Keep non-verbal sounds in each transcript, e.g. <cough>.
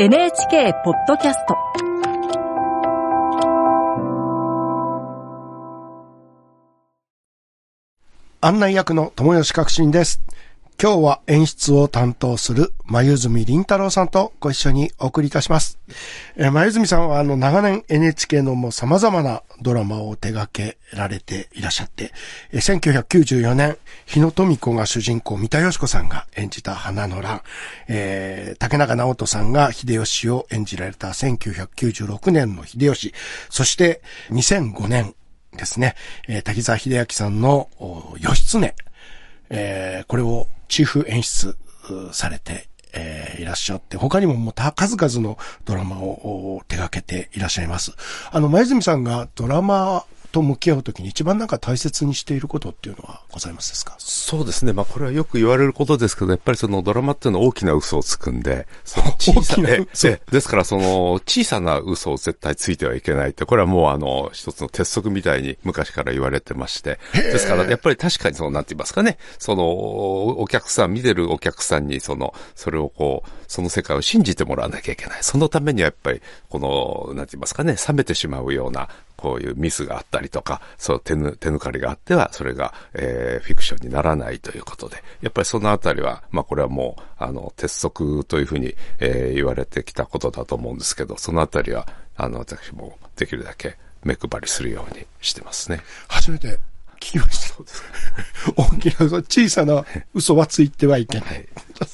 NHK ポッドキャスト案内役の友吉革新です。今日は演出を担当する、眉住凛太郎さんとご一緒にお送りいたします。えー、眉住さんはあの長年 NHK のもう様々なドラマを手掛けられていらっしゃって、えー、1994年、日野富子が主人公、三田佳子さんが演じた花の乱、えー、竹中直人さんが秀吉を演じられた1996年の秀吉、そして2005年、ですね、えー、滝沢秀明さんの義経、えー、これをチーフ演出されて、えー、いらっしゃって、他にももう数々のドラマを手掛けていらっしゃいます。あの、前泉さんがドラマと向き合うときに一番なんか大切にしていることっていうのはございますですか？そうですね。まあこれはよく言われることですけど、やっぱりそのドラマっていうのは大きな嘘をつくんで、その <laughs> 小さな嘘ですからその小さな嘘を絶対ついてはいけないって、これはもうあの一つの鉄則みたいに昔から言われてまして、ですからやっぱり確かにそのなんて言いますかね、そのお客さん、見てるお客さんにその、それをこう、その世界を信じてもらわなきゃいけない。そのためにはやっぱりこの、なんて言いますかね、冷めてしまうようなこういうミスがあったりとか、そう手ぬ手抜かりがあっては、それが、えー、フィクションにならないということで、やっぱりそのあたりは、まあこれはもう、あの、鉄則というふうに、えー、言われてきたことだと思うんですけど、そのあたりは、あの、私もできるだけ目配りするようにしてますね。初めて聞きました。そうです大きな嘘、小さな嘘はついてはいけない。はい、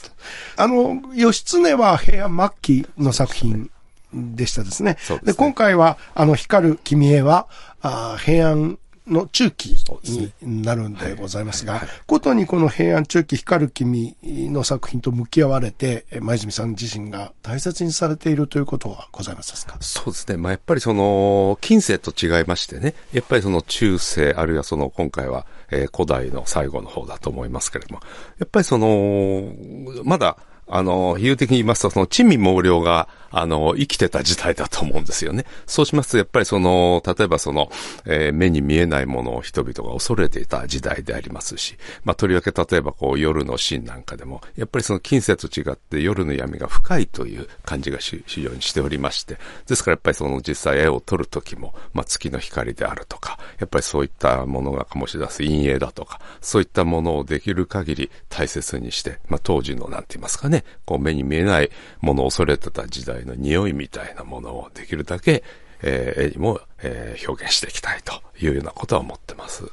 <laughs> あの、義経は平安末期の作品でしたですね。で、ね、今回は、あの、光る君へは、あ平安の中期になるんでございますが、ことにこの平安中期光る君の作品と向き合われて、前泉さん自身が大切にされているということはございますか？そうですね。まあ、やっぱりその、近世と違いましてね、やっぱりその中世、あるいはその今回は、えー、古代の最後の方だと思いますけれども、やっぱりその、まだ、あの、比喩的に言いますと、その、珍味毛量が、あの、生きてた時代だと思うんですよね。そうしますと、やっぱりその、例えばその、えー、目に見えないものを人々が恐れていた時代でありますし、まあ、とりわけ例えばこう、夜のシーンなんかでも、やっぱりその近世と違って夜の闇が深いという感じが非常にしておりまして、ですからやっぱりその実際絵を撮るときも、まあ、月の光であるとか、やっぱりそういったものが醸し出す陰影だとか、そういったものをできる限り大切にして、まあ、当時のなんて言いますかね、こう目に見えないものを恐れてた時代の匂いみたいなものをできるだけ、えー、絵にも、えー、表現していきたいというようなことは思ってます。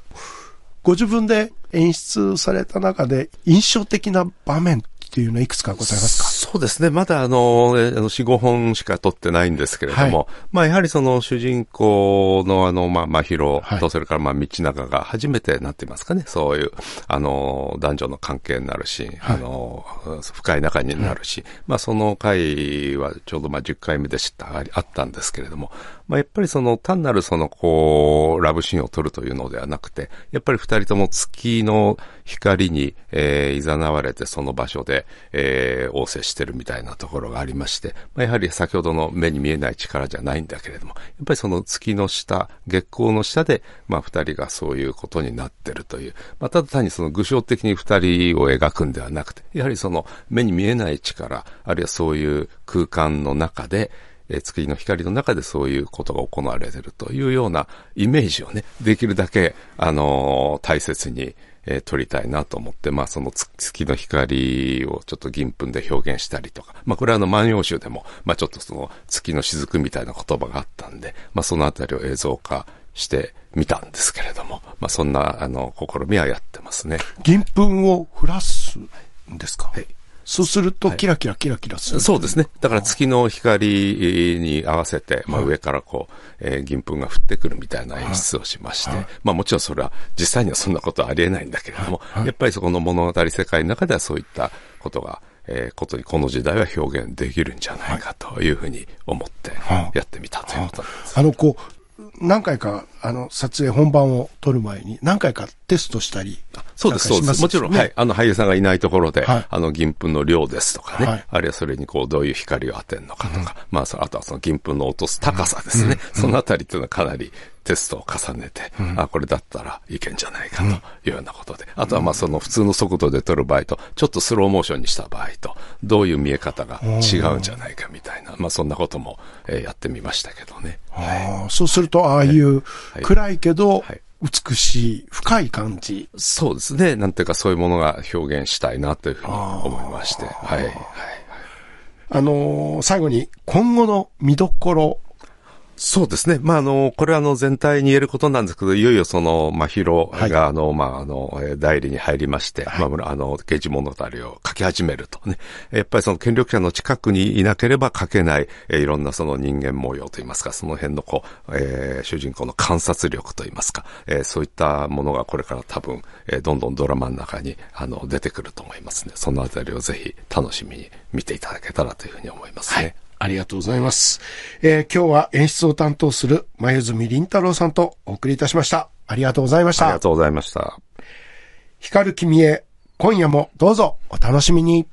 ご自分で演出された中で印象的な場面っていうのはいくつかございますか？そうですね。まだあの、4、5本しか撮ってないんですけれども、はい、まあやはりその主人公のあの、まあ、まひろと、それからまあ道長が初めてなっていますかね、そういう、あの、男女の関係になるシーン、はい、あの、深い仲になるし、はい、まあその回はちょうどまあ10回目でした、あったんですけれども、まあやっぱりその単なるそのこう、ラブシーンを撮るというのではなくて、やっぱり二人とも月の光に、えー、誘われてその場所で、えー、応接してるみたいなところがありまして、まあ、やはり先ほどの目に見えない力じゃないんだけれども、やっぱりその月の下、月光の下で、まあ、二人がそういうことになってるという、まあ、ただ単にその具象的に二人を描くんではなくて、やはりその目に見えない力、あるいはそういう空間の中で、え月の光の中でそういうことが行われているというようなイメージをね、できるだけ、あのー、大切に、えー、撮りたいなと思って、まあその月の光をちょっと銀粉で表現したりとか、まあこれはあの万葉集でも、まあちょっとその月の雫みたいな言葉があったんで、まあそのあたりを映像化してみたんですけれども、まあそんなあの試みはやってますね。銀粉を降らすんですか？はい。そうすると、キラキラキラキラする、はい、そうですね。だから月の光に合わせて、まあ、上からこう、えー、銀粉が降ってくるみたいな演出をしまして、はい、まあもちろんそれは実際にはそんなことはありえないんだけれども、はい、やっぱりそこの物語世界の中ではそういったことが、えー、ことにこの時代は表現できるんじゃないかというふうに思ってやってみたということなんです。あの、こう、何回か、あの、撮影本番を撮る前に、何回かテストしたり、そうです、そうです。もちろん、はい。あの、俳優さんがいないところで、はい、あの、銀粉の量ですとかね、はい、あるいはそれにこう、どういう光を当てるのかとか、うん、まあ、あとはその銀粉の落とす高さですね。うん、そのあたりっていうのはかなりテストを重ねて、うん、あ、これだったらいけんじゃないかというようなことで、あとはまあその普通の速度で撮る場合と、ちょっとスローモーションにした場合と、どういう見え方が違うんじゃないかみたいな、まあそんなことも、えー、やってみましたけどね。はい、そうすると、ああいう暗いけど、はい美しい、深い感じ。そうですね。なんていうかそういうものが表現したいなというふうに思いまして。はい。はい。あのー、最後に今後の見どころそうですね。まあ、あの、これはあの、全体に言えることなんですけど、いよいよその、まあ、ヒロが、あの、まあ、あの、代理に入りまして、はい、まあ、あの、刑事物語を書き始めるとね。やっぱりその権力者の近くにいなければ書けない、えいろんなその人間模様といいますか、その辺のこう、えー、主人公の観察力といいますか、えー、そういったものがこれから多分、えー、どんどんドラマの中に、あの、出てくると思いますね。そのあたりをぜひ楽しみに見ていただけたらというふうに思いますね。はいありがとうございます。えー、今日は演出を担当する前住林太郎さんとお送りいたしました。ありがとうございました。ありがとうございました。光る君へ、今夜もどうぞお楽しみに。